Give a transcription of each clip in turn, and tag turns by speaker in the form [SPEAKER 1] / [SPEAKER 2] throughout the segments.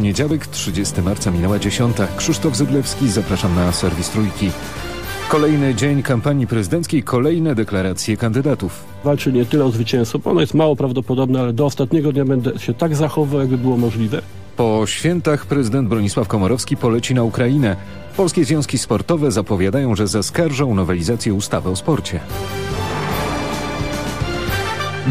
[SPEAKER 1] Poniedziałek, 30 marca minęła 10. Krzysztof Zyblewski, zapraszam na serwis Trójki. Kolejny dzień kampanii prezydenckiej, kolejne deklaracje kandydatów.
[SPEAKER 2] Walczy nie tyle o zwycięstwo, ono jest mało prawdopodobne, ale do ostatniego dnia będę się tak zachował, jakby było możliwe.
[SPEAKER 1] Po świętach prezydent Bronisław Komorowski poleci na Ukrainę. Polskie związki sportowe zapowiadają, że zaskarżą nowelizację ustawy o sporcie.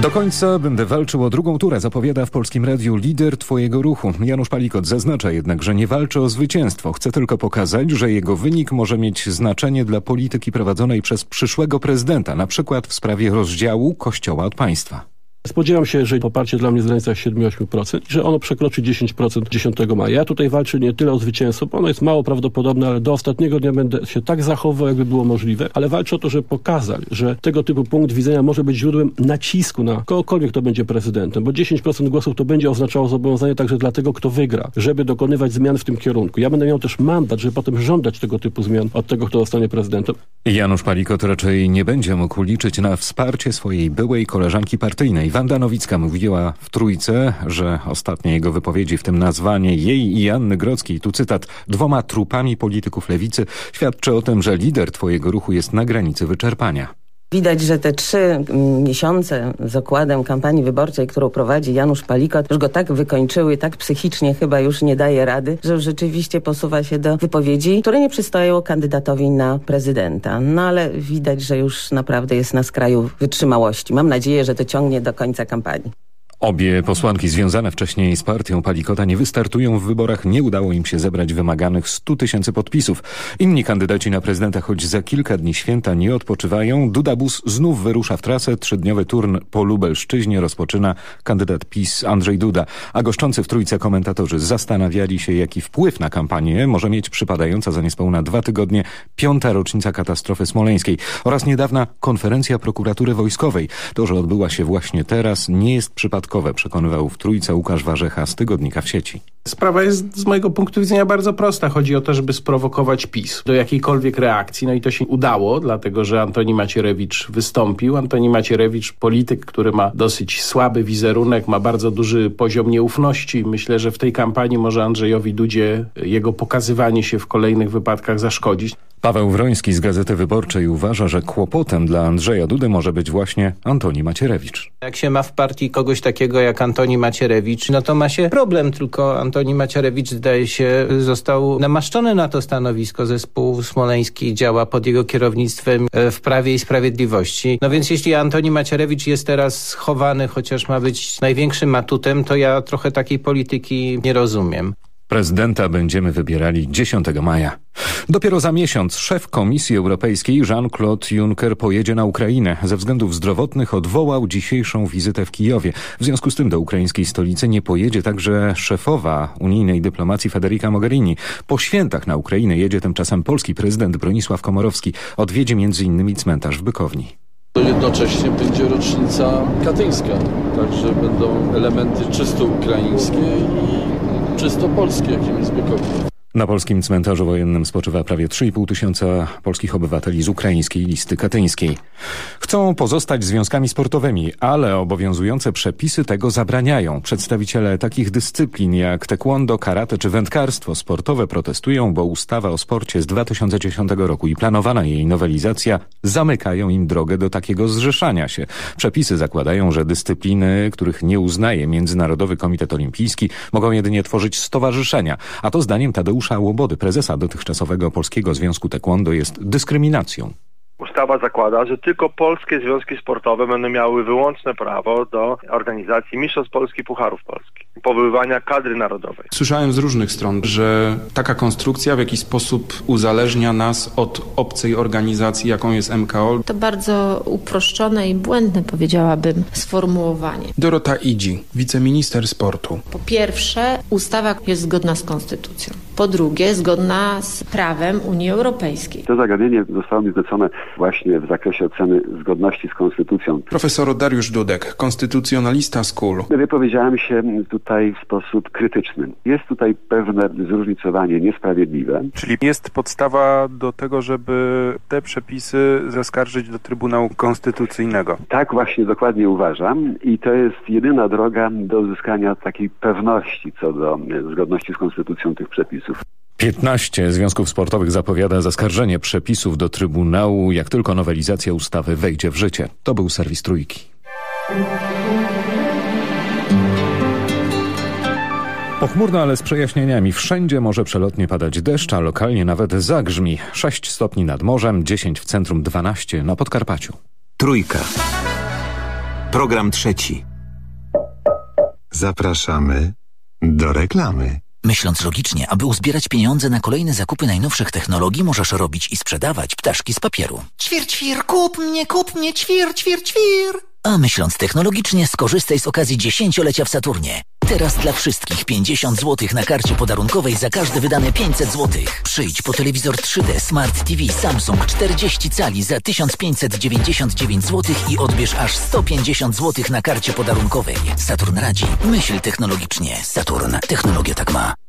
[SPEAKER 1] Do końca będę walczył o drugą turę, zapowiada w Polskim Radiu lider Twojego ruchu. Janusz Palikot zaznacza jednak, że nie walczy o zwycięstwo. Chce tylko pokazać, że jego wynik może mieć znaczenie dla polityki prowadzonej przez przyszłego prezydenta, na przykład w sprawie rozdziału Kościoła od państwa.
[SPEAKER 2] Spodziewam się, że poparcie dla mnie w granicach 7-8%, że ono przekroczy 10% 10 maja. Ja tutaj walczę nie tyle o zwycięstwo, bo ono jest mało prawdopodobne, ale do ostatniego dnia będę się tak zachował, jakby było możliwe, ale walczę o to, żeby pokazać, że tego typu punkt widzenia może być źródłem nacisku na kogokolwiek, kto będzie prezydentem, bo 10% głosów to będzie oznaczało zobowiązanie także dla tego, kto wygra, żeby dokonywać zmian w tym kierunku. Ja będę miał też mandat, żeby potem żądać tego typu zmian od tego, kto zostanie prezydentem.
[SPEAKER 1] Janusz Palikot raczej nie będzie mógł liczyć na wsparcie swojej byłej koleżanki partyjnej. Wanda Nowicka mówiła w Trójce, że ostatnie jego wypowiedzi, w tym nazwanie jej i Anny Grodzkiej, tu cytat, dwoma trupami polityków lewicy, świadczy o tym, że lider twojego ruchu jest na granicy wyczerpania.
[SPEAKER 3] Widać, że te trzy miesiące z okładem kampanii wyborczej, którą prowadzi Janusz Palikot, już go tak wykończyły, tak psychicznie chyba już nie daje rady, że rzeczywiście posuwa się do wypowiedzi, które nie przystoją kandydatowi na prezydenta. No ale widać, że już naprawdę jest na skraju wytrzymałości. Mam nadzieję, że to ciągnie do końca kampanii.
[SPEAKER 1] Obie posłanki związane wcześniej z partią Palikota nie wystartują w wyborach. Nie udało im się zebrać wymaganych 100 tysięcy podpisów. Inni kandydaci na prezydenta, choć za kilka dni święta nie odpoczywają. Duda Bus znów wyrusza w trasę. Trzydniowy turn po Lubelszczyźnie rozpoczyna kandydat PiS Andrzej Duda. A goszczący w trójce komentatorzy zastanawiali się, jaki wpływ na kampanię może mieć przypadająca za niespełna dwa tygodnie piąta rocznica katastrofy smoleńskiej oraz niedawna konferencja prokuratury wojskowej. To, że odbyła się właśnie teraz, nie jest przypadkiem przekonywał w Trójce Łukasz Warzecha z Tygodnika w sieci.
[SPEAKER 4] Sprawa jest z mojego punktu widzenia bardzo prosta. Chodzi o to, żeby sprowokować PiS do jakiejkolwiek reakcji. No i to się udało, dlatego że Antoni Macierewicz wystąpił. Antoni Macierewicz, polityk, który ma dosyć słaby wizerunek, ma bardzo duży poziom nieufności. Myślę, że w tej kampanii może Andrzejowi Dudzie jego pokazywanie się w kolejnych wypadkach zaszkodzić.
[SPEAKER 1] Paweł Wroński z Gazety Wyborczej uważa, że kłopotem dla Andrzeja Dudy może być właśnie Antoni Macierewicz.
[SPEAKER 5] Jak się ma w partii kogoś takiego jak Antoni Macierewicz, no to ma się problem, tylko Antoni Macierewicz zdaje się został namaszczony na to stanowisko. Zespół smoleński działa pod jego kierownictwem e, w Prawie i Sprawiedliwości. No więc jeśli Antoni Macierewicz jest teraz schowany, chociaż ma być największym atutem, to ja trochę takiej polityki nie rozumiem.
[SPEAKER 1] Prezydenta będziemy wybierali 10 maja. Dopiero za miesiąc szef Komisji Europejskiej Jean-Claude Juncker pojedzie na Ukrainę. Ze względów zdrowotnych odwołał dzisiejszą wizytę w Kijowie. W związku z tym do ukraińskiej stolicy nie pojedzie także szefowa unijnej dyplomacji Federica Mogherini. Po świętach na Ukrainę jedzie tymczasem polski prezydent Bronisław Komorowski. Odwiedzi m.in. cmentarz w Bykowni.
[SPEAKER 6] Jednocześnie będzie rocznica katyńska, także będą elementy czysto ukraińskie i czysto polskie, jakim jest Bykownia.
[SPEAKER 1] Na polskim cmentarzu wojennym spoczywa prawie 3,5 tysiąca polskich obywateli z ukraińskiej listy katyńskiej. Chcą pozostać związkami sportowymi, ale obowiązujące przepisy tego zabraniają. Przedstawiciele takich dyscyplin jak taekwondo, karate czy wędkarstwo sportowe protestują, bo ustawa o sporcie z 2010 roku i planowana jej nowelizacja zamykają im drogę do takiego zrzeszania się. Przepisy zakładają, że dyscypliny, których nie uznaje Międzynarodowy Komitet Olimpijski, mogą jedynie tworzyć stowarzyszenia, a to zdaniem Tadeusza Tadeusza Łobody, prezesa dotychczasowego Polskiego Związku Taekwondo jest dyskryminacją.
[SPEAKER 7] Ustawa zakłada, że tylko polskie związki sportowe będą miały wyłączne prawo do organizacji Mistrzostw Polski, Pucharów Polski, powoływania kadry narodowej.
[SPEAKER 8] Słyszałem z różnych stron, że taka konstrukcja w jakiś sposób uzależnia nas od obcej organizacji, jaką jest MKOL.
[SPEAKER 9] To bardzo uproszczone i błędne, powiedziałabym, sformułowanie.
[SPEAKER 8] Dorota Idzi, wiceminister sportu.
[SPEAKER 9] Po pierwsze, ustawa jest zgodna z konstytucją. Po drugie, zgodna z prawem Unii Europejskiej.
[SPEAKER 10] To zagadnienie zostało mi zlecone właśnie w zakresie oceny zgodności z konstytucją.
[SPEAKER 11] Profesor Dariusz Dudek, konstytucjonalista z KUL.
[SPEAKER 10] Wypowiedziałem się tutaj w sposób krytyczny. Jest tutaj pewne zróżnicowanie niesprawiedliwe.
[SPEAKER 12] Czyli jest podstawa do tego, żeby te przepisy zaskarżyć do Trybunału Konstytucyjnego.
[SPEAKER 10] Tak właśnie dokładnie uważam i to jest jedyna droga do uzyskania takiej pewności co do zgodności z konstytucją tych przepisów.
[SPEAKER 1] 15 związków sportowych zapowiada zaskarżenie przepisów do Trybunału, jak tylko nowelizacja ustawy wejdzie w życie. To był serwis Trójki. Pochmurno, ale z przejaśnieniami. Wszędzie może przelotnie padać deszcz, a lokalnie nawet zagrzmi. 6 stopni nad morzem, 10 w centrum, 12 na Podkarpaciu.
[SPEAKER 13] Trójka. Program trzeci.
[SPEAKER 14] Zapraszamy do reklamy.
[SPEAKER 15] Myśląc logicznie, aby uzbierać pieniądze na kolejne zakupy najnowszych technologii, możesz robić i sprzedawać ptaszki z papieru.
[SPEAKER 16] Ćwir, ćwir, kup mnie, kup mnie, ćwir, ćwir, ćwir.
[SPEAKER 15] A myśląc technologicznie, skorzystaj z okazji dziesięciolecia w Saturnie. Teraz dla wszystkich 50 zł na karcie podarunkowej za każde wydane 500 zł. Przyjdź po telewizor 3D Smart TV Samsung 40 cali za 1599 zł i odbierz aż 150 zł na karcie podarunkowej. Saturn radzi. Myśl technologicznie. Saturn. Technologia tak ma.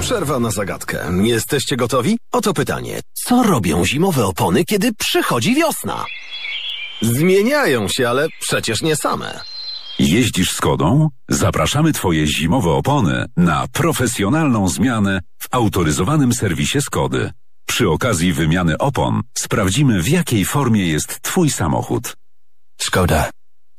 [SPEAKER 17] Przerwa na zagadkę. Jesteście gotowi? Oto pytanie. Co robią zimowe opony, kiedy przychodzi wiosna? Zmieniają się, ale przecież nie same.
[SPEAKER 18] Jeździsz Skodą? Zapraszamy Twoje zimowe opony na profesjonalną zmianę w autoryzowanym serwisie Skody. Przy okazji wymiany opon sprawdzimy w jakiej formie jest Twój samochód.
[SPEAKER 17] Szkoda.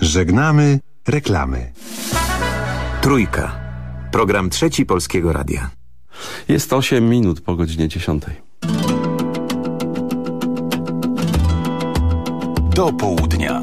[SPEAKER 14] Żegnamy reklamy.
[SPEAKER 13] Trójka. Program trzeci Polskiego Radia.
[SPEAKER 19] Jest 8 minut po godzinie 10.
[SPEAKER 13] Do południa.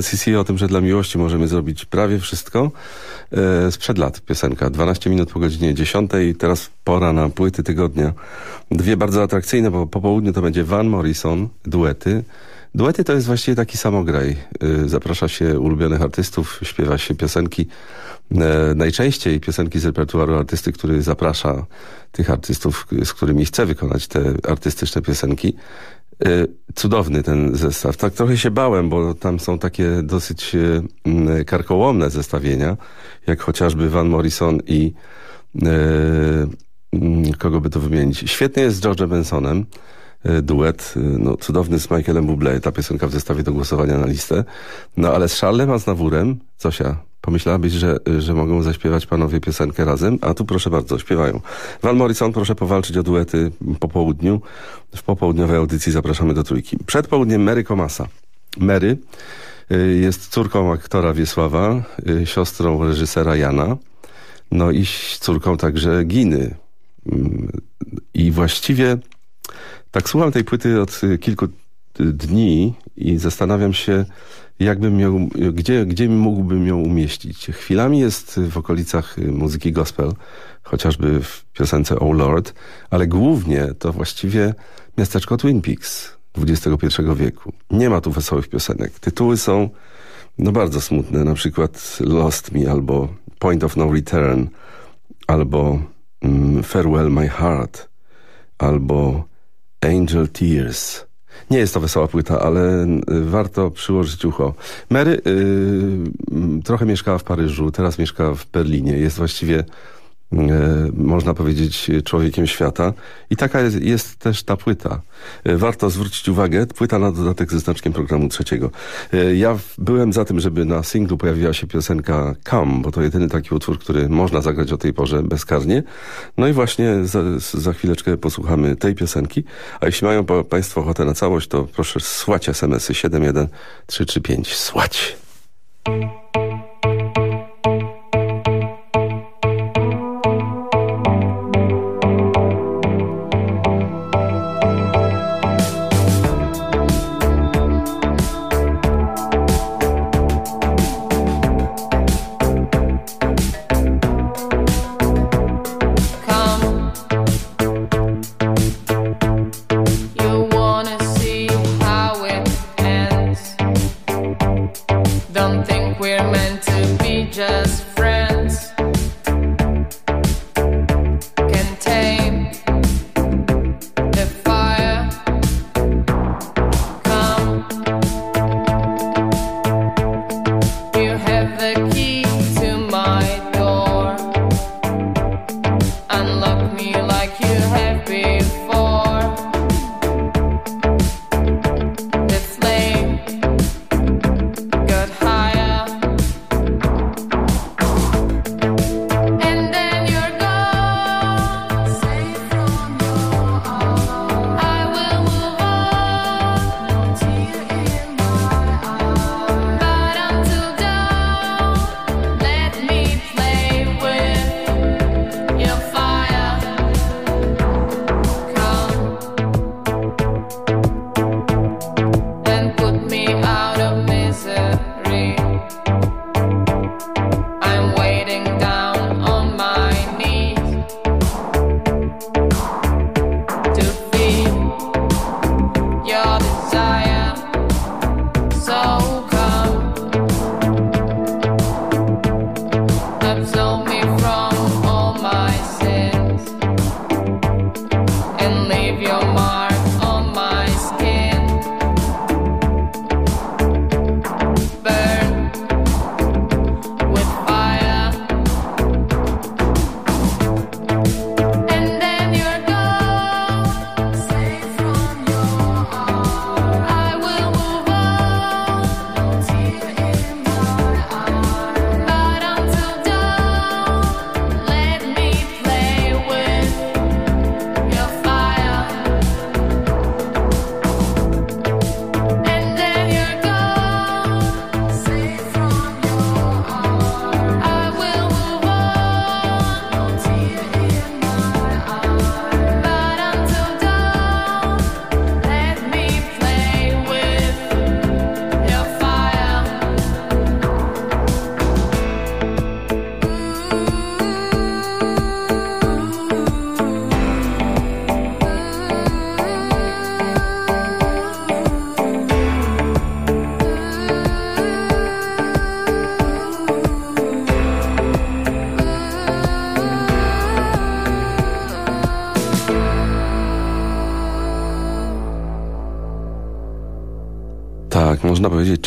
[SPEAKER 13] Do
[SPEAKER 19] Zespół ten CC o tym, że dla miłości możemy zrobić prawie wszystko. E, sprzed lat piosenka. 12 minut po godzinie 10. Teraz pora na płyty tygodnia. Dwie bardzo atrakcyjne, bo po południu to będzie Van Morrison, duety. Duety to jest właściwie taki samograj. E, zaprasza się ulubionych artystów, śpiewa się piosenki. E, najczęściej piosenki z repertuaru artysty, który zaprasza tych artystów, z którymi chce wykonać te artystyczne piosenki. E, Cudowny ten zestaw. Tak trochę się bałem, bo tam są takie dosyć e, m, karkołomne zestawienia, jak chociażby Van Morrison i e, m, kogo by to wymienić. Świetny jest z George'em Bensonem. E, Duet, e, no, cudowny z Michaelem Bublé, ta piosenka w zestawie do głosowania na listę. No ale z Charlem Aznawurem, Zosia, pomyślałabyś, że, że mogą zaśpiewać panowie piosenkę razem, a tu proszę bardzo, śpiewają. Van Morrison, proszę powalczyć o duety po południu. W popołudniowej audycji zapraszamy do trójki. Przed południem Mary Komasa. Mary jest córką aktora Wiesława, siostrą reżysera Jana, no i córką także Giny. Mm, I właściwie tak słucham tej płyty od y, kilku y, dni i zastanawiam się, jakbym miał, gdzie, gdzie mógłbym ją umieścić. Chwilami jest w okolicach y, muzyki gospel, chociażby w piosence Oh Lord, ale głównie to właściwie miasteczko Twin Peaks XXI wieku. Nie ma tu wesołych piosenek. Tytuły są no bardzo smutne, na przykład Lost Me albo Point of No Return albo mm, Farewell My Heart albo Angel Tears. Nie jest to wesoła płyta, ale y, warto przyłożyć ucho. Mary y, y, trochę mieszkała w Paryżu, teraz mieszka w Berlinie. Jest właściwie można powiedzieć, człowiekiem świata. I taka jest, jest też ta płyta. E, Warto zwrócić uwagę, płyta na dodatek ze znaczkiem programu trzeciego. E, Ja byłem za tym, żeby na singlu pojawiła się piosenka Come, bo to jedyny taki utwór, który można zagrać o tej porze bezkarnie. No i właśnie za, za chwileczkę posłuchamy tej piosenki. A jeśli mają pa- Państwo ochotę na całość, to proszę słać SMS-y 71335. Słać!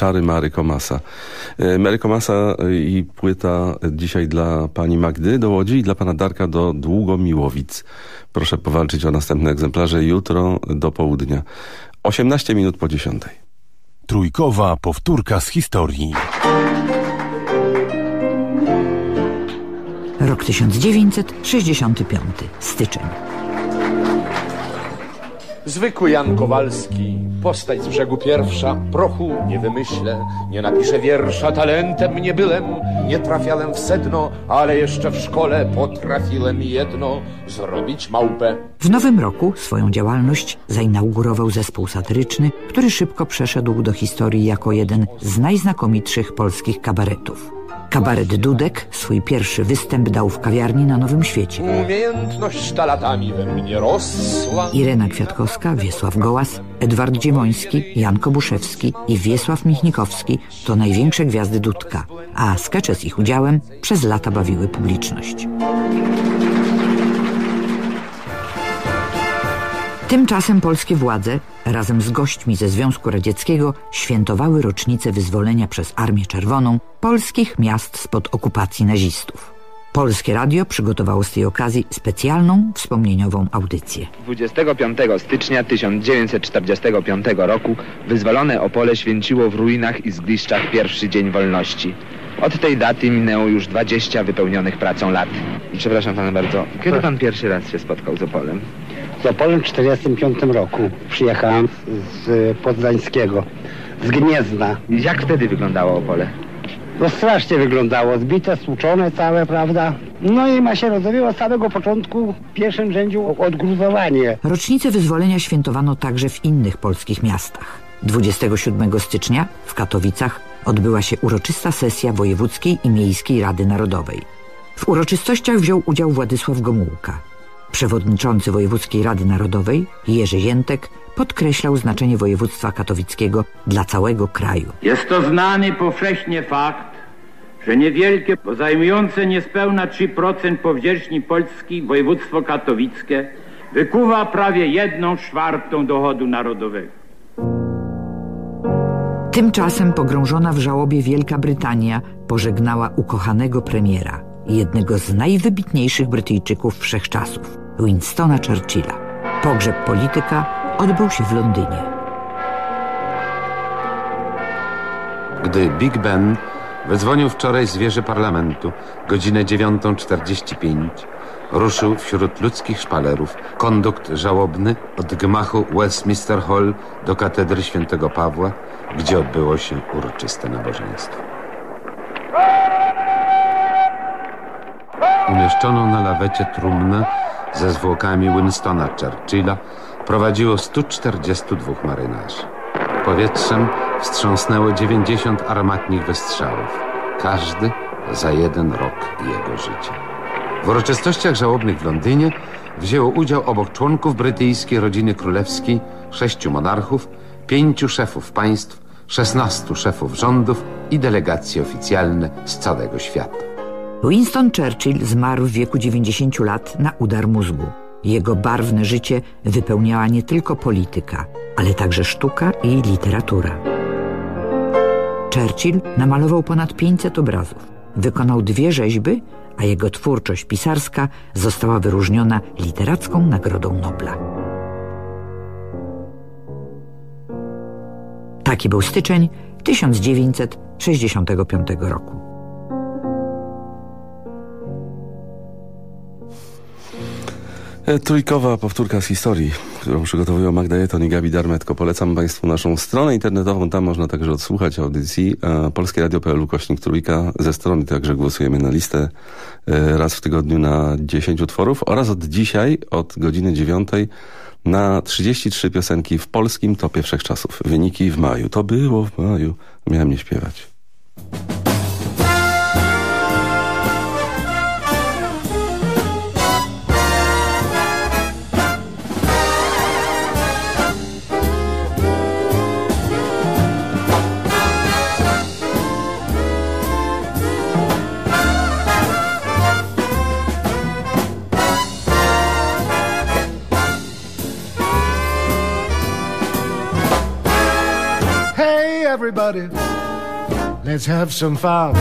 [SPEAKER 19] Czary Mary Komasa. E, Mary Komasa e, i płyta dzisiaj dla pani Magdy do Łodzi i dla pana Darka do Długomiłowic. Proszę powalczyć o następne egzemplarze jutro do południa. 18 minut po 10.
[SPEAKER 20] Trójkowa powtórka z historii.
[SPEAKER 21] Rok 1965. Styczeń.
[SPEAKER 22] Zwykły Jan Kowalski, postać z brzegu pierwsza, prochu nie wymyślę, nie napiszę wiersza, talentem nie byłem, nie trafiałem w sedno, ale jeszcze w szkole potrafiłem jedno, zrobić małpę.
[SPEAKER 21] W nowym roku swoją działalność zainaugurował zespół satyryczny, który szybko przeszedł do historii jako jeden z najznakomitszych polskich kabaretów. Kabaret Dudek swój pierwszy występ dał w kawiarni na Nowym Świecie.
[SPEAKER 22] Umiejętność ta latami we mnie rosła.
[SPEAKER 21] Irena Kwiatkowska, Wiesław Gołas, Edward Dziemoński, Jan Kobuszewski i Wiesław Michnikowski to największe gwiazdy Dudka, a skecze z ich udziałem przez lata bawiły publiczność. Tymczasem polskie władze, razem z gośćmi ze Związku Radzieckiego, świętowały rocznicę wyzwolenia przez Armię Czerwoną polskich miast spod okupacji nazistów. Polskie Radio przygotowało z tej okazji specjalną, wspomnieniową audycję.
[SPEAKER 23] 25 stycznia 1945 roku wyzwolone Opole święciło w ruinach i zgliszczach pierwszy dzień wolności. Od tej daty minęło już 20 wypełnionych pracą lat. Przepraszam pana bardzo, kiedy pan pierwszy raz się spotkał z Opolem?
[SPEAKER 24] Z Opolem w 1945 roku przyjechałem z, Poznańskiego, z Gniezna.
[SPEAKER 23] Jak wtedy wyglądało Opole?
[SPEAKER 24] No strasznie wyglądało, zbite, stłuczone całe, prawda? No i ma się rozumieć od samego początku w pierwszym rzędzie odgruzowanie.
[SPEAKER 21] Rocznicę wyzwolenia świętowano także w innych polskich miastach. 27 stycznia w Katowicach odbyła się uroczysta sesja Wojewódzkiej i Miejskiej Rady Narodowej. W uroczystościach wziął udział Władysław Gomułka. Przewodniczący Wojewódzkiej Rady Narodowej, Jerzy Jętek, podkreślał znaczenie województwa katowickiego dla całego kraju.
[SPEAKER 25] Jest to znany powszechnie fakt, że niewielkie, bo zajmujące niespełna 3% powierzchni Polski województwo katowickie wykuwa prawie jedną czwartą dochodu narodowego.
[SPEAKER 21] Tymczasem pogrążona w żałobie Wielka Brytania pożegnała ukochanego premiera, jednego z najwybitniejszych Brytyjczyków wszechczasów, Winstona Churchilla. Pogrzeb polityka odbył się w Londynie.
[SPEAKER 26] Gdy Big Ben wydzwonił wczoraj z wieży parlamentu, godzinę 9.45, ruszył wśród ludzkich szpalerów kondukt żałobny od gmachu Westminster Hall do katedry świętego Pawła, gdzie odbyło się uroczyste nabożeństwo. Umieszczoną na lawecie trumnę ze zwłokami Winstona Churchilla prowadziło 142 marynarzy. Powietrzem wstrząsnęło 90 armatnich wystrzałów. Każdy za jeden rok jego życia. W uroczystościach żałobnych w Londynie wzięło udział obok członków brytyjskiej rodziny królewskiej sześciu monarchów pięciu szefów państw, szesnastu szefów rządów i delegacje oficjalne z całego świata.
[SPEAKER 21] Winston Churchill zmarł w wieku 90 lat na udar mózgu. Jego barwne życie wypełniała nie tylko polityka, ale także sztuka i literatura. Churchill namalował ponad 500 obrazów. Wykonał dwie rzeźby, a jego twórczość pisarska została wyróżniona Literacką Nagrodą Nobla. Taki był styczeń 1965 roku.
[SPEAKER 19] Trójkowa powtórka z historii, którą przygotowują Magda Jeton i Gabi Darmetko. Polecam Państwu naszą stronę internetową, tam można także odsłuchać audycji. E, Polskie Radio.pl kośnik trójka. Ze strony także głosujemy na listę e, raz w tygodniu na 10 utworów oraz od dzisiaj, od godziny 9 na 33 piosenki w polskim topie wszechczasów. Wyniki w maju. To było w maju. Miałem nie śpiewać.
[SPEAKER 27] Let's have some fun.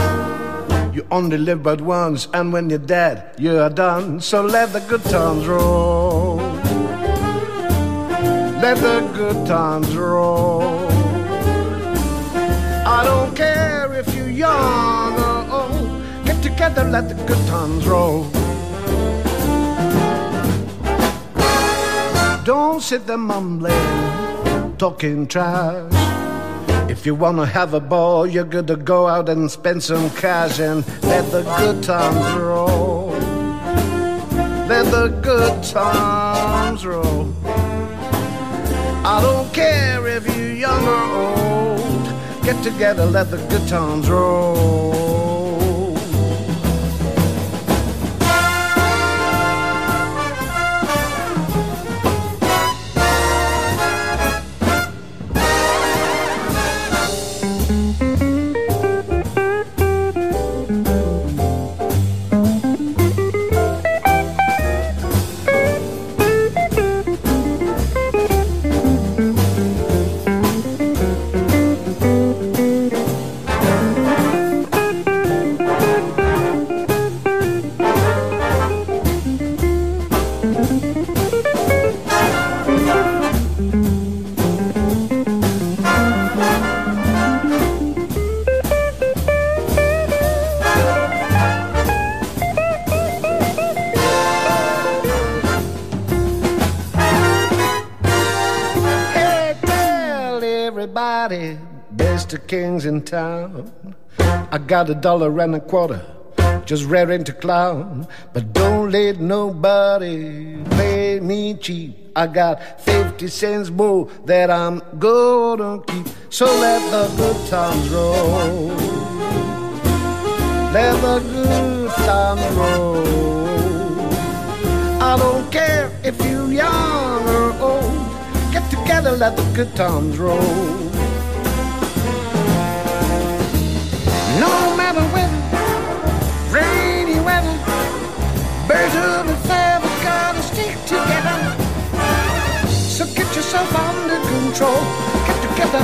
[SPEAKER 27] You only live but once, and when you're dead, you are done. So let the good times roll. Let the good times roll. I don't care if you're young or old. Get together, let the good times roll. Don't sit there mumbling, talking trash. If you wanna have a ball, you're good to go out and spend some cash and let the good times roll. Let the good times roll. I don't care if you're young or old. Get together, let the good times roll. Town. I got a dollar and a quarter, just raring to clown. But don't let nobody play me cheap. I got 50 cents more that I'm gonna keep. So let the good times roll. Let the good times roll. I don't care if you're young or old. Get together, let the good times roll. Yourself under control. Get together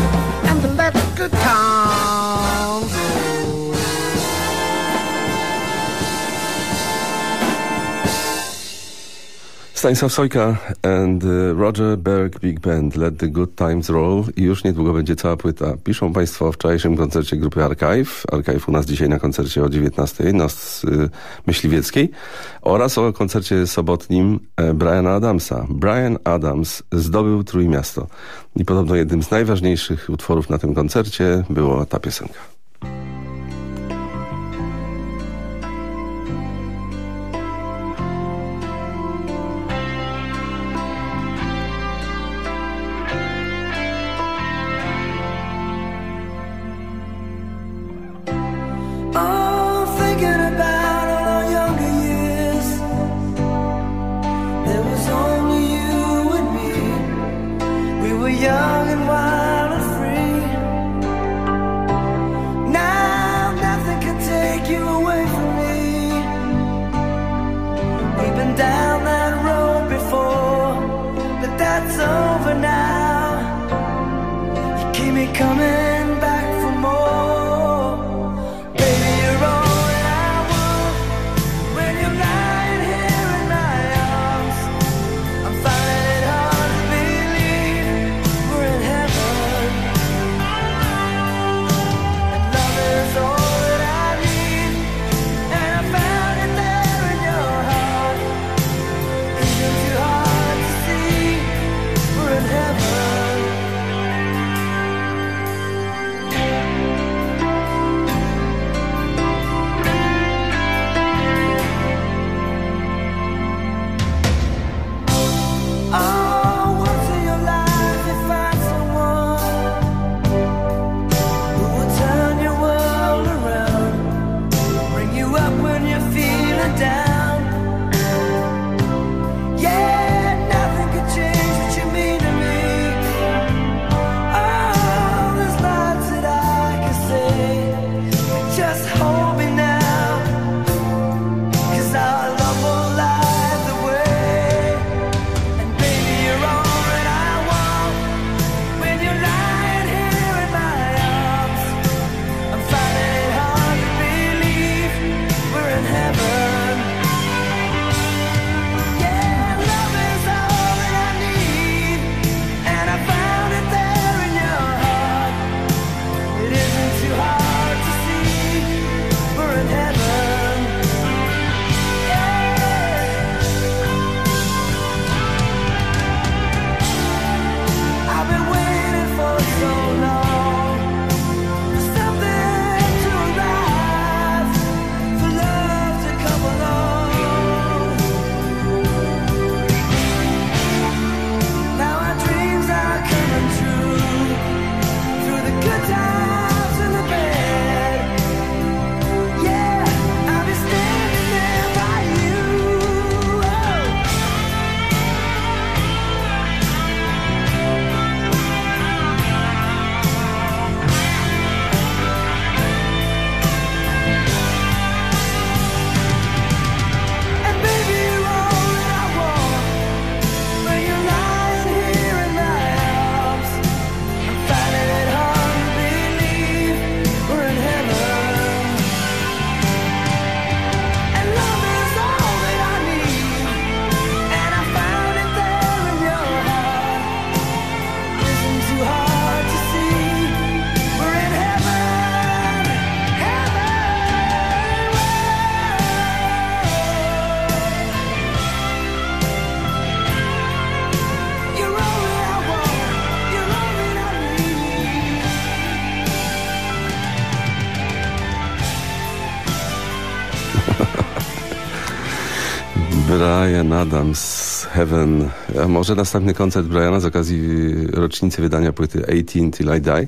[SPEAKER 27] and let good times
[SPEAKER 19] Stanisław Sojka and y, Roger Berg Big Band Let the Good Times Roll i już niedługo będzie cała płyta. Piszą Państwo o wczorajszym koncercie grupy Archive. Archive u nas dzisiaj na koncercie o 19 na y, Myśliwieckiej oraz o koncercie sobotnim e, Briana Adamsa. Brian Adams zdobył Trójmiasto i podobno jednym z najważniejszych utworów na tym koncercie była ta piosenka. Brian Adams, Heaven. A może następny koncert Briana z okazji rocznicy wydania płyty 18 Till I Die.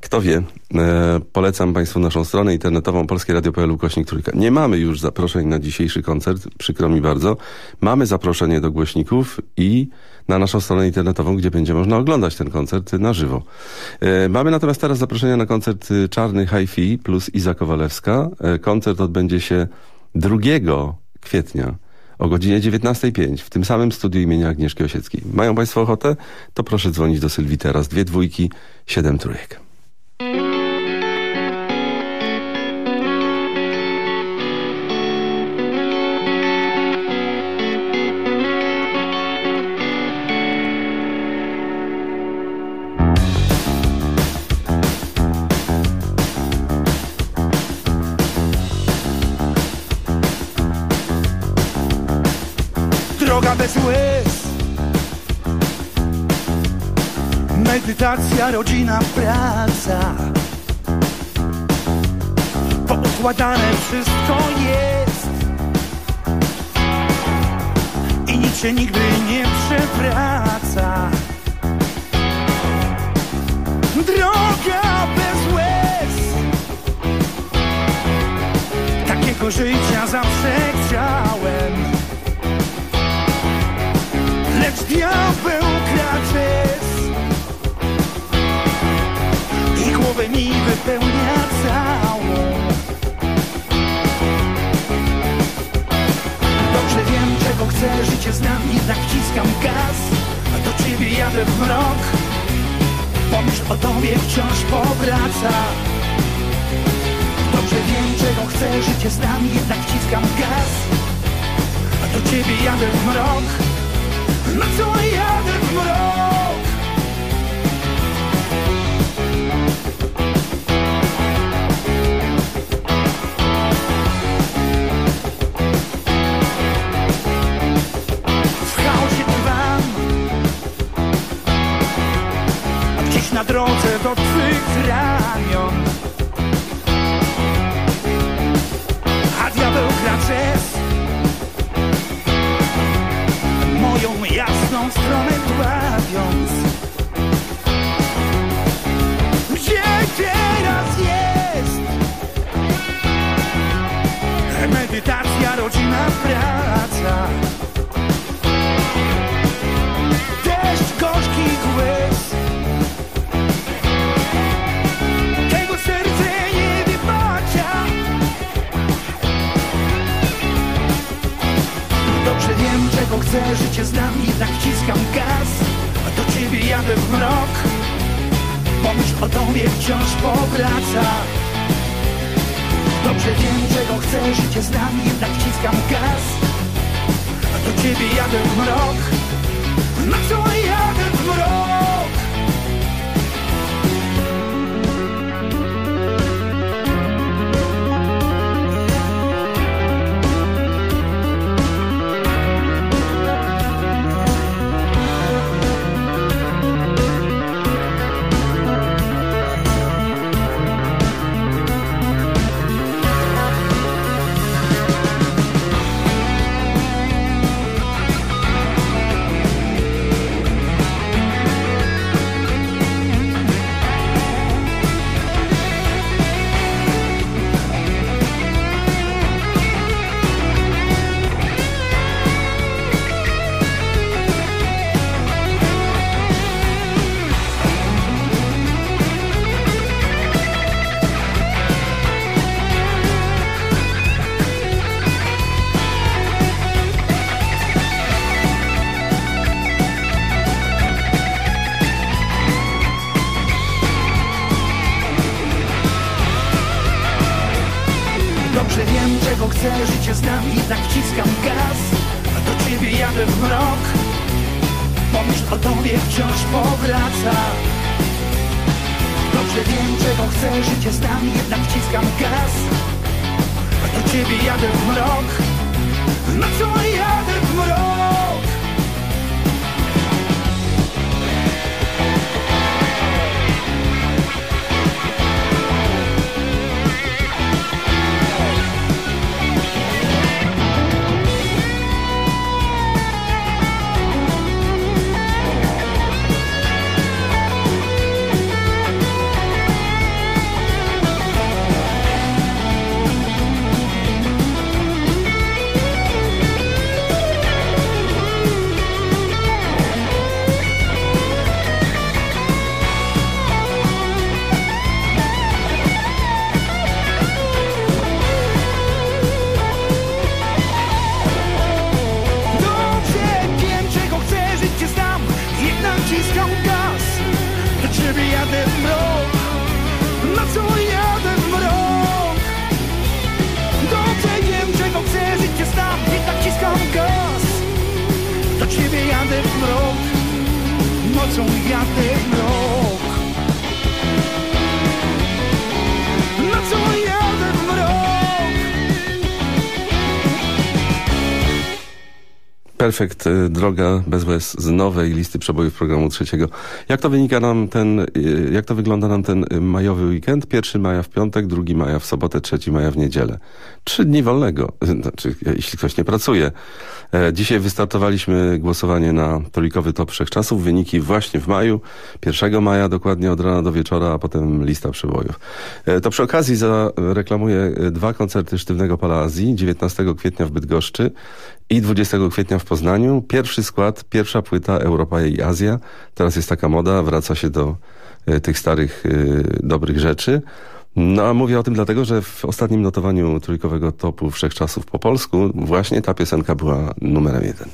[SPEAKER 19] Kto wie, e, polecam Państwu naszą stronę internetową Polskie Radio.pl ukośnik trójka. Nie mamy już zaproszeń na dzisiejszy koncert, przykro mi bardzo. Mamy zaproszenie do głośników i na naszą stronę internetową, gdzie będzie można oglądać ten koncert na żywo. E, mamy natomiast teraz zaproszenia na koncert y, Czarny Hi-Fi plus Iza Kowalewska. E, koncert odbędzie się 2 kwietnia o godzinie 19.05 w tym samym studiu imienia Agnieszki Osieckiej. Mają Państwo ochotę? To proszę dzwonić do Sylwii teraz. Dwie dwójki, siedem trójek.
[SPEAKER 28] Droga bez łez Medytacja, rodzina, praca. Poukładane wszystko jest. I nic się nigdy nie przewraca. Droga bez łez. Takiego życia zawsze chciałem Lecz diabeł kraczes I głowę mi wypełnia całą. Dobrze wiem czego chcę, życie znam Jednak wciskam gaz. A do ciebie jadę w mrok. Pomyśl o tobie wciąż powraca. Dobrze wiem czego chcę, życie z nami Jednak wciskam gaz. A do ciebie jadę w mrok Jadę w A gdzieś na drodze do twych ramion Jasną stronę dławiąc Gdzie teraz jest? Medytacja, rodzina, praca wiem czego chcę, życie znam Jednak wciskam gaz. Do ciebie jadę w mrok. No co jadę w mrok jadę w mrok Nocą jadę w mrok
[SPEAKER 19] Perfekt, y, droga bez łez z nowej listy przebojów programu trzeciego. Jak to wynika nam ten, y, jak to wygląda nam ten y, majowy weekend? Pierwszy maja w piątek, drugi maja w sobotę, trzeci maja w niedzielę. Trzy dni wolnego, znaczy, jeśli ktoś nie pracuje. E, Dzisiaj wystartowaliśmy głosowanie na trójkowy top wszechczasów. Wyniki właśnie w maju, 1 maja dokładnie od rana do wieczora, a potem lista przebojów. E, To przy okazji zareklamuję e, dwa koncerty Sztywnego Pola Azji, 19 kwietnia w Bydgoszczy i 20 kwietnia w Poznaniu. Pierwszy skład, pierwsza płyta Europa i Azja. Teraz jest taka moda, wraca się do e, tych starych, e, dobrych rzeczy. No a mówię o tym dlatego, że w ostatnim notowaniu trójkowego topu wszechczasów po polsku właśnie ta piosenka była numerem jeden.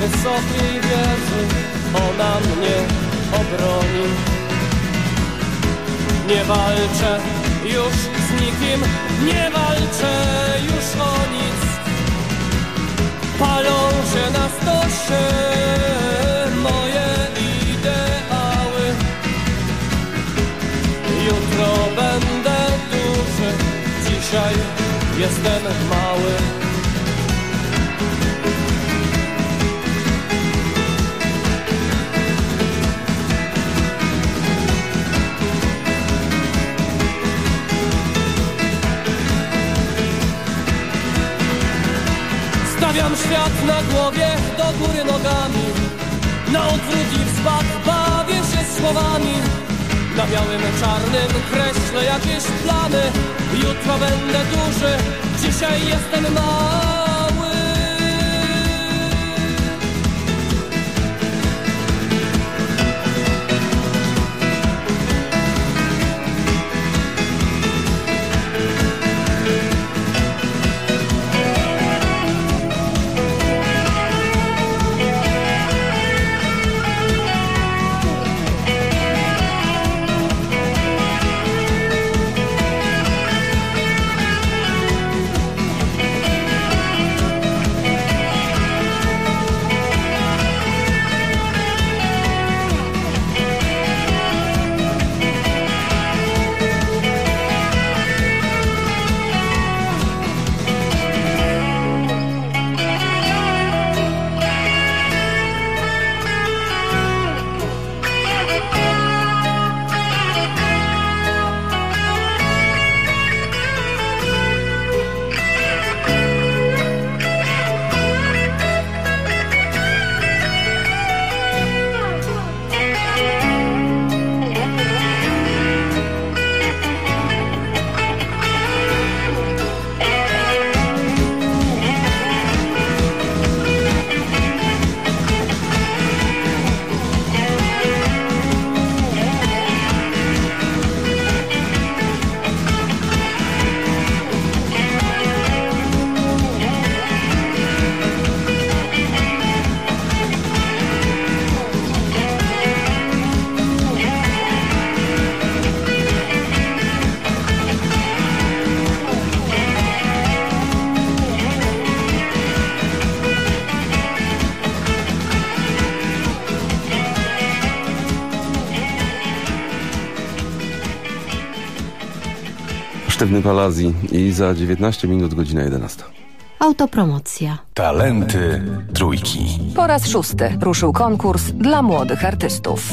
[SPEAKER 29] Wysokiej wieży, ona mnie obroni. Nie walczę już z nikim, nie walczę już o nic. Palą się na stosie moje ideały. Jutro będę duży, dzisiaj jestem mały. Stawiam świat na głowie, do góry nogami. Na odwrót i wzpad bawię się słowami. Na białym, czarnym kreślę jakieś plany. Jutro będę duży, dzisiaj jestem mały
[SPEAKER 19] Sztywny Palazzi i za 19 minut godzina 11.
[SPEAKER 30] Autopromocja.
[SPEAKER 17] Talenty trójki.
[SPEAKER 31] Po raz szósty ruszył konkurs dla młodych artystów.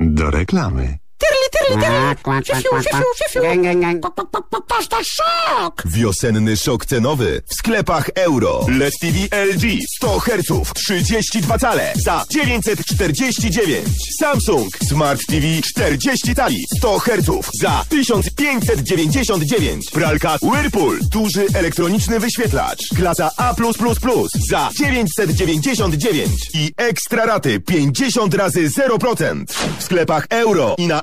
[SPEAKER 14] do reklamy.
[SPEAKER 32] Tyrli, tyrli,
[SPEAKER 33] Wiosenny szok cenowy w sklepach euro. LED TV LG 100 Hz 32 cale za 949. Samsung Smart TV 40 cali 100 Hz za 1599. Pralka Whirlpool duży elektroniczny wyświetlacz. Klasa A+++ za 999 i ekstra raty 50 razy 0% w sklepach euro i na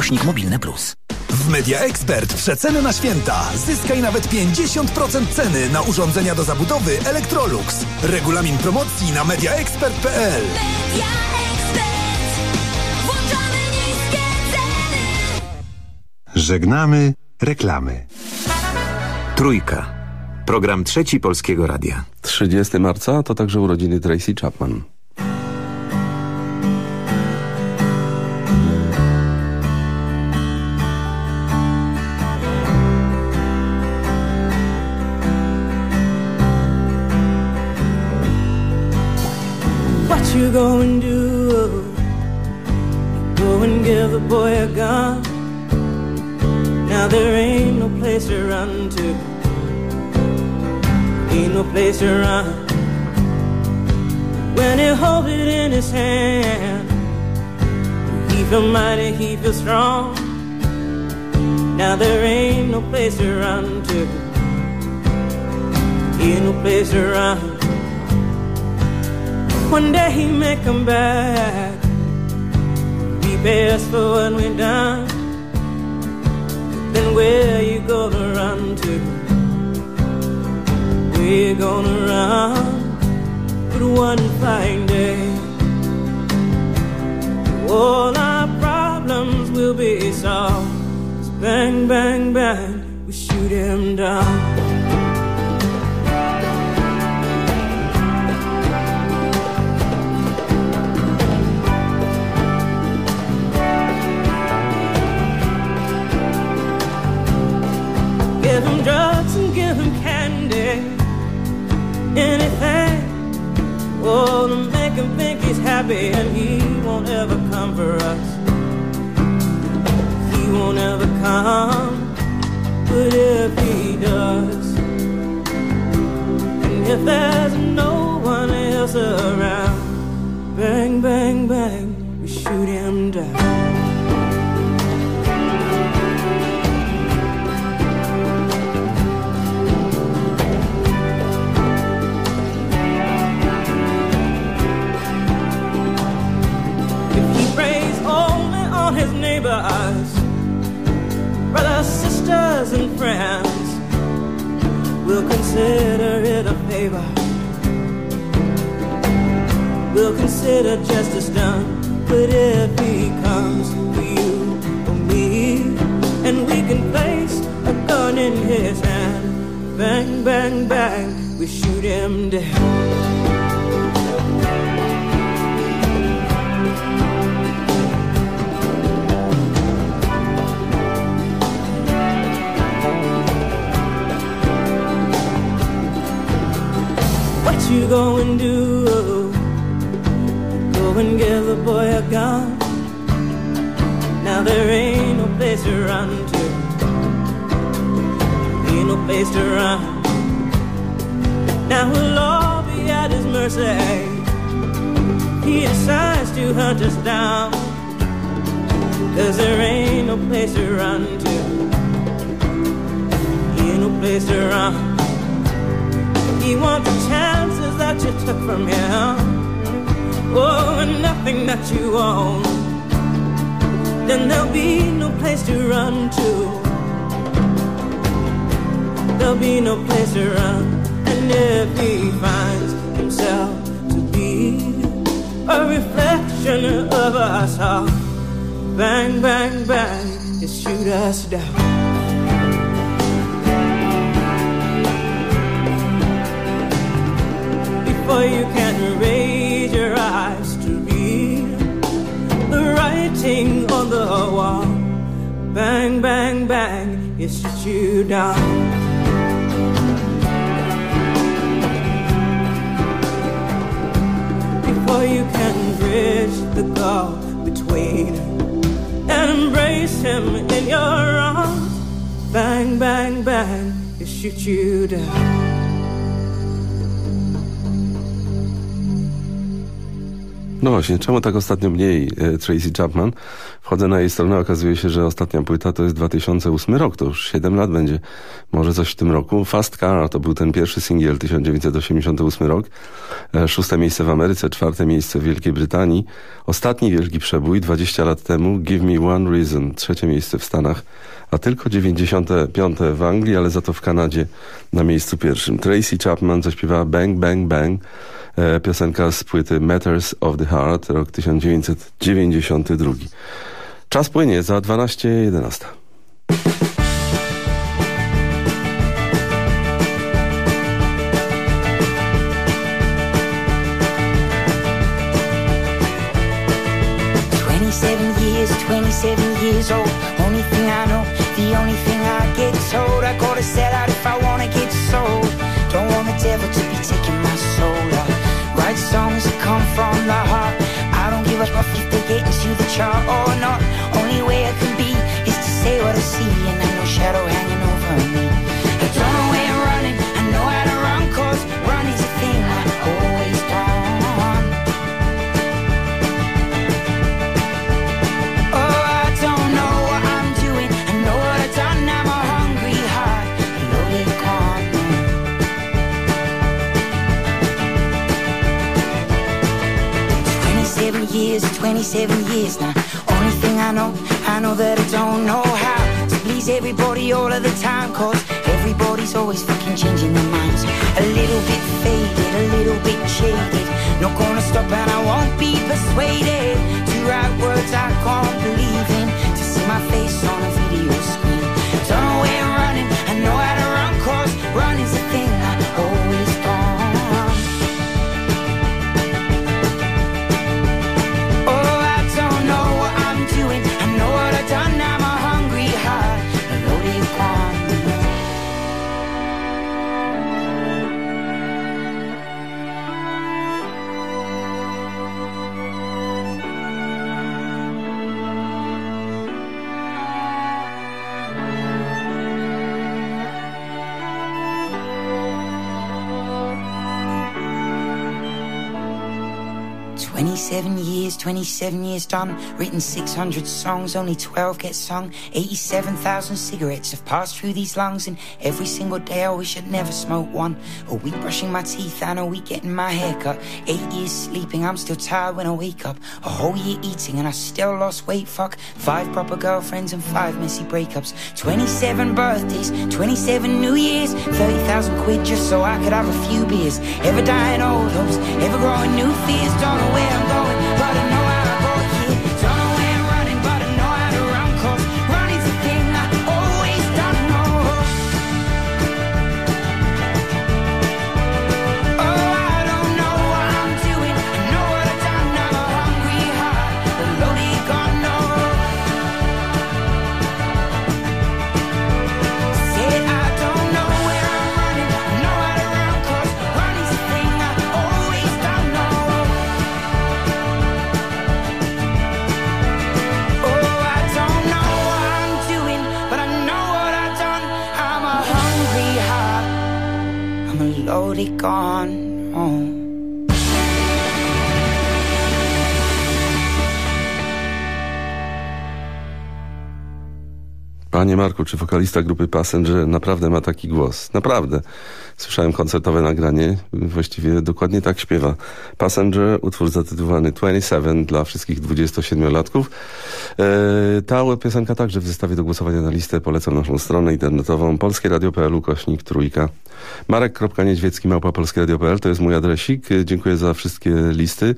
[SPEAKER 15] mobilne plus.
[SPEAKER 20] W Media Expert przeceny na święta. Zyskaj nawet 50% ceny na urządzenia do zabudowy Electrolux. Regulamin promocji na mediaexpert.pl.
[SPEAKER 14] Żegnamy reklamy. Trójka. Program trzeci Polskiego Radia.
[SPEAKER 19] 30 marca to także urodziny Tracy Chapman.
[SPEAKER 34] You gonna do? Go and give the boy a gun. Now there ain't no place to run to. Ain't no place to run. When he hold it in his hand, he feel mighty, he feel strong. Now there ain't no place to run to. Ain't no place to run. One day he may come back, repay us for what we've done. Then where you gonna run to? Where you gonna run? But one fine day, all our problems will be solved solved. 'Cause Bang, bang, bang, we shoot him down. Happy and he won't ever come for us. He won't ever come. But if he does, and if there's no one else around, bang, bang, bang, we shoot him down. Sisters, and friends, we'll consider it a favor. We'll consider justice done. But if he comes for you or me, and we can place a gun in his hand, bang, bang, bang, we shoot him dead. You going do? Go and give the boy a gun. Now there ain't no place to run to. Ain't no place to run. Now we'll all be at his mercy. He decides to hunt us down. Cause there ain't no place to run to. Ain't no place to run. He wants the chances that you took from him. Oh, and nothing that you own. Then there'll be no place to run to. There'll be no place to run. And if he finds himself to be a reflection of us all, bang, bang, bang, his
[SPEAKER 13] shoot us down. Before you can raise your eyes to read the writing on the wall, bang, bang, bang, it shoots you down. Before you can bridge the gulf between and embrace him in your arms. Bang, bang, bang, it shoots you down.
[SPEAKER 19] No właśnie, czemu tak ostatnio mniej e, Tracy Chapman? Wchodzę na jej stronę, okazuje się, że ostatnia płyta to jest 2008 rok, to już 7 lat będzie, może coś w tym roku. Fast Car to był ten pierwszy singiel, 1988 rok. E, Szóste miejsce w Ameryce, czwarte miejsce w Wielkiej Brytanii. Ostatni wielki przebój 20 lat temu, Give Me One Reason, trzecie miejsce w Stanach, a tylko 95 w Anglii, ale za to w Kanadzie na miejscu pierwszym. Tracy Chapman zaśpiewała Bang Bang Bang, piosenka z płyty Matters of the Heart, rok 1992. Czas płynie za 12.11.
[SPEAKER 35] Twenty-seven years, twenty-seven years old. Only thing I know, the only thing I get told. I gotta sell out if I wanna get sold. Come from the heart. I don't give a fuck if they get into the chart or not. 27 years, 27 years now. Only thing I know, I know that I don't know how to please everybody all of the time. Cause everybody's always fucking changing their minds. A little bit faded, a little bit shaded. Not gonna stop and I won't be persuaded. 27 years done, written 600 songs, only 12 get sung. 87,000 cigarettes have passed through these lungs, and every single day I wish I'd never smoked one. A week brushing my teeth and a week getting my hair cut. Eight years sleeping, I'm still tired when I wake up. A whole year eating and I still lost weight, fuck. Five proper girlfriends and five messy breakups. 27 birthdays, 27 New Years, 30,000 quid just so I could have a few beers. Ever dying old hopes, ever growing new fears, don't know where I'm going. I'm a loaded gun. Oh.
[SPEAKER 19] Panie Marku, czy wokalista grupy Passenger naprawdę ma taki głos? Naprawdę. Słyszałem koncertowe nagranie, właściwie dokładnie tak śpiewa. Passenger, utwór zatytułowany 27 dla wszystkich 27-latków. E, ta piosenka także w zestawie do głosowania na listę polecam naszą stronę internetową polskieradio.pl kośnik trójka. Marek.niedźwiecki małpa polskieradio.pl to jest mój adresik. Dziękuję za wszystkie listy,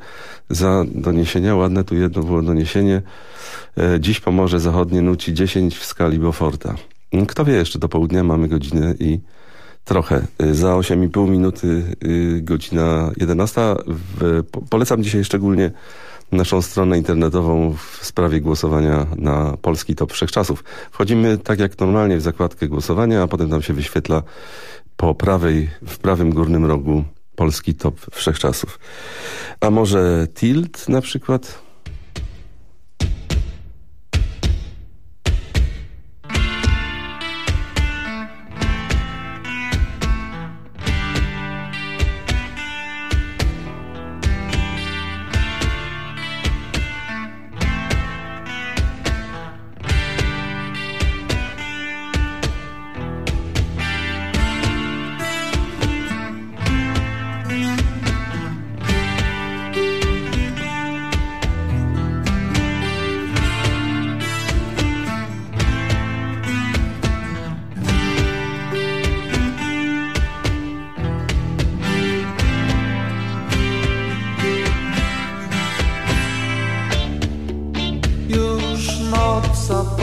[SPEAKER 19] za doniesienia. Ładne tu jedno było doniesienie. E, dziś Pomorze Zachodnie nuci 10 w skali Beauforta. Kto wie, jeszcze do południa mamy godzinę i trochę. Y, Za 8,5 minuty y, godzina 11. W, po, polecam dzisiaj szczególnie naszą stronę internetową w sprawie głosowania na polski top wszechczasów. Wchodzimy tak jak normalnie w zakładkę głosowania, a potem tam się wyświetla po prawej, w prawym górnym rogu polski top wszechczasów. A może Tilt na przykład?
[SPEAKER 13] sapa.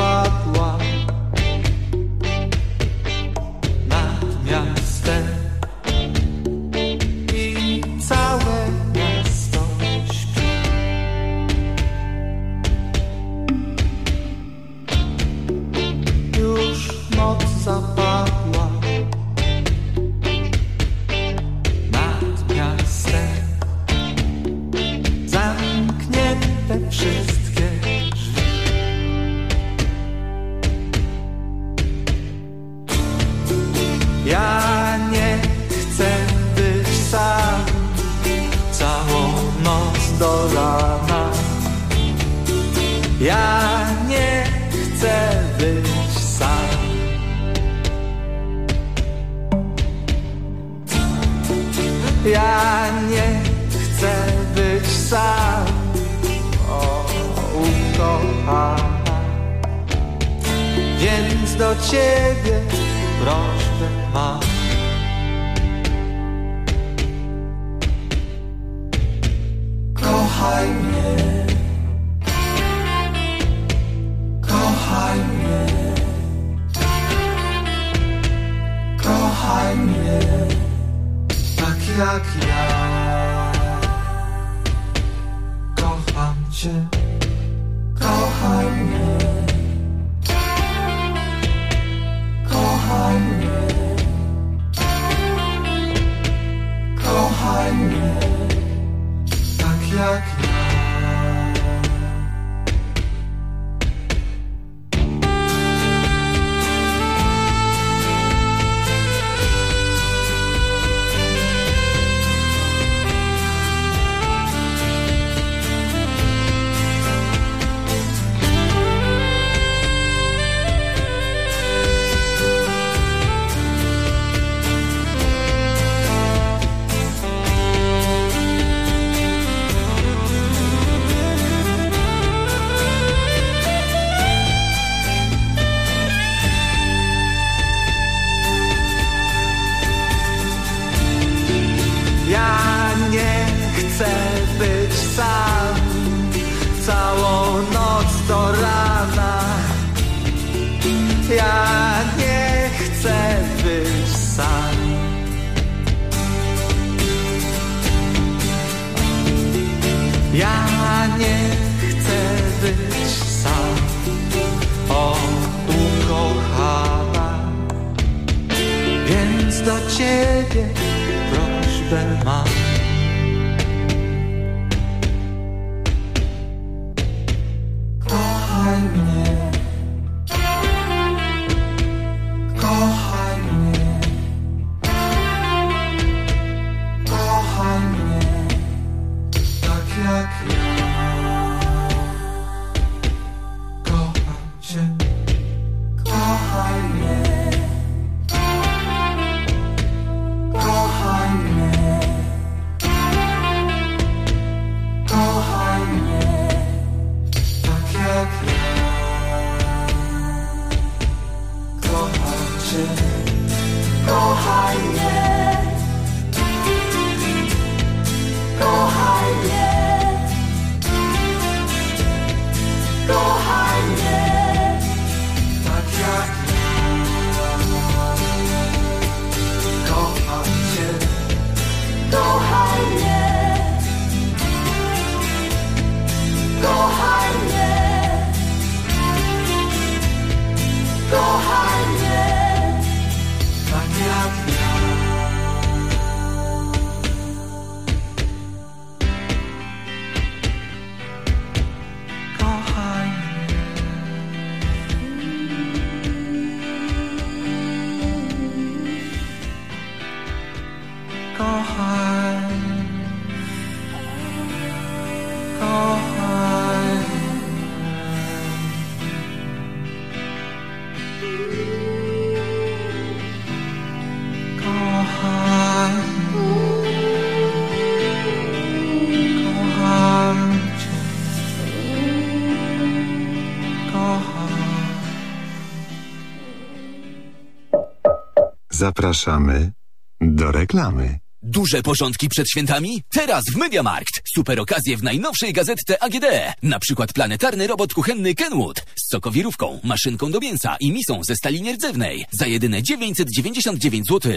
[SPEAKER 14] Zapraszamy do reklamy.
[SPEAKER 15] Duże porządki przed świętami? Teraz w Mediamarkt. Super okazje w najnowszej gazetce AGD. Na przykład planetarny robot kuchenny Kenwood z sokowirówką, maszynką do mięsa i misą ze stali nierdzewnej za jedyne 999 zł.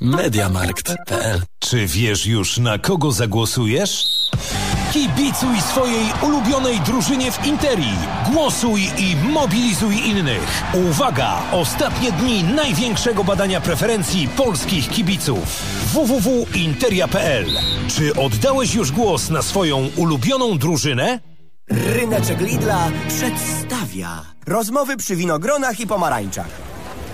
[SPEAKER 20] Mediamarkt.pl Czy wiesz już na kogo zagłosujesz? Kibicuj swojej ulubionej drużynie w Interii. Głosuj i mobilizuj innych. Uwaga! Ostatnie dni największego badania preferencji polskich kibiców. www.interia.pl Czy oddałeś już głos na swoją ulubioną drużynę?
[SPEAKER 33] Ryneczek Lidla przedstawia rozmowy przy winogronach i pomarańczach.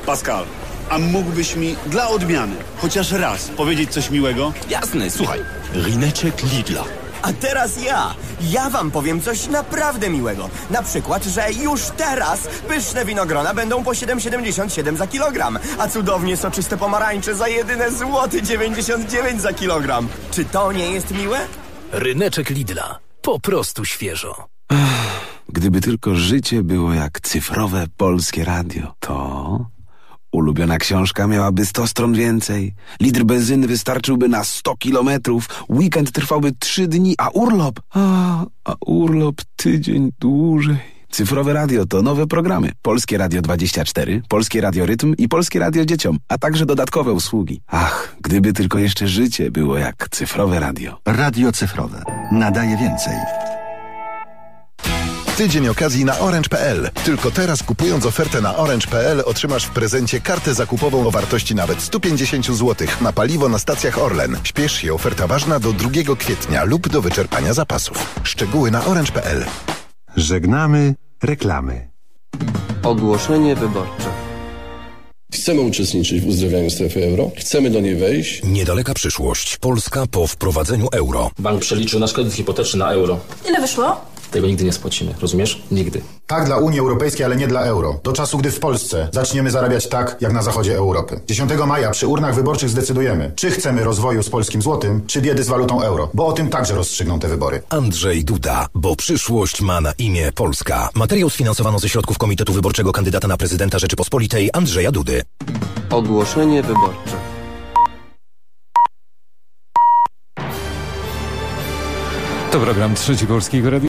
[SPEAKER 36] Pascal, a mógłbyś mi dla odmiany chociaż raz powiedzieć coś miłego?
[SPEAKER 33] Jasne, słuchaj. Ryneczek Lidla. A teraz ja. Ja wam powiem coś naprawdę miłego. Na przykład, że już teraz pyszne winogrona będą po 7,77 za kilogram, a cudownie soczyste pomarańcze za jedyne złoty 99 za kilogram. Czy to nie jest miłe?
[SPEAKER 20] Ryneczek Lidla. Po prostu świeżo.
[SPEAKER 17] Gdyby tylko życie było jak cyfrowe polskie radio, to ulubiona książka miałaby 100 stron więcej, litr benzyny wystarczyłby na 100 kilometrów, weekend trwałby 3 dni, a urlop, a, a urlop tydzień dłużej. Cyfrowe radio to nowe programy. Polskie Radio 24, Polskie Radio Rytm i Polskie Radio Dzieciom, a także dodatkowe usługi. Ach, gdyby tylko jeszcze życie było jak cyfrowe radio.
[SPEAKER 37] Radio cyfrowe. Nadaje więcej. Tydzień okazji na Orange.pl. Tylko teraz kupując ofertę na Orange.pl otrzymasz w prezencie kartę zakupową o wartości nawet 150 zł na paliwo na stacjach Orlen. Śpiesz się, oferta ważna do 2 kwietnia lub do wyczerpania zapasów. Szczegóły na Orange.pl.
[SPEAKER 14] Żegnamy reklamy.
[SPEAKER 38] Ogłoszenie wyborcze.
[SPEAKER 39] Chcemy uczestniczyć w uzdrawianiu strefy euro. Chcemy do niej wejść.
[SPEAKER 20] Niedaleka przyszłość. Polska po wprowadzeniu euro.
[SPEAKER 40] Bank przeliczył nasz kredyt hipoteczny na euro.
[SPEAKER 41] Ile wyszło?
[SPEAKER 40] Tego nigdy nie spłacimy, rozumiesz? Nigdy.
[SPEAKER 42] Tak dla Unii Europejskiej, ale nie dla euro. Do czasu, gdy w Polsce zaczniemy zarabiać tak, jak na zachodzie Europy. 10 maja przy urnach wyborczych zdecydujemy, czy chcemy rozwoju z polskim złotym, czy biedy z walutą euro. Bo o tym także rozstrzygną te wybory.
[SPEAKER 20] Andrzej Duda, bo przyszłość ma na imię Polska. Materiał sfinansowano ze środków Komitetu Wyborczego kandydata na prezydenta Rzeczypospolitej Andrzeja Dudy.
[SPEAKER 38] Ogłoszenie wyborcze.
[SPEAKER 1] To program Trzeci Polskiego Radia.